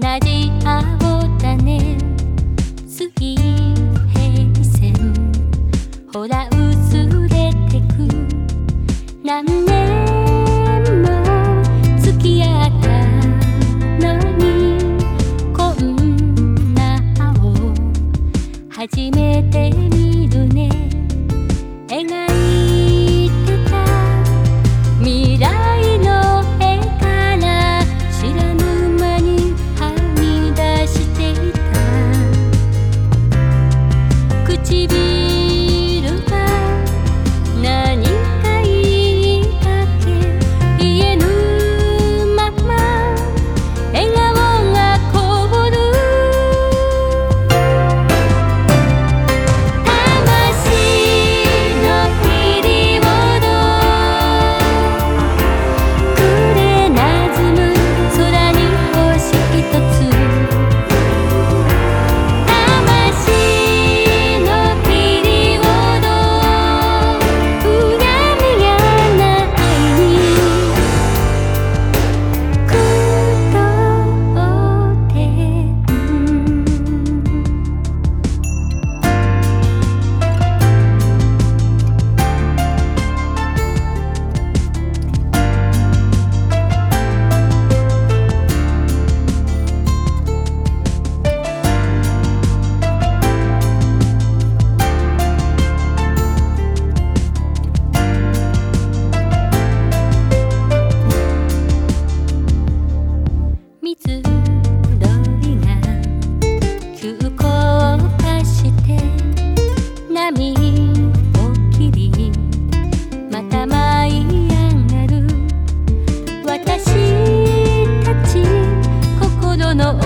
那几。鏡を切りまた舞い上がる私たち心の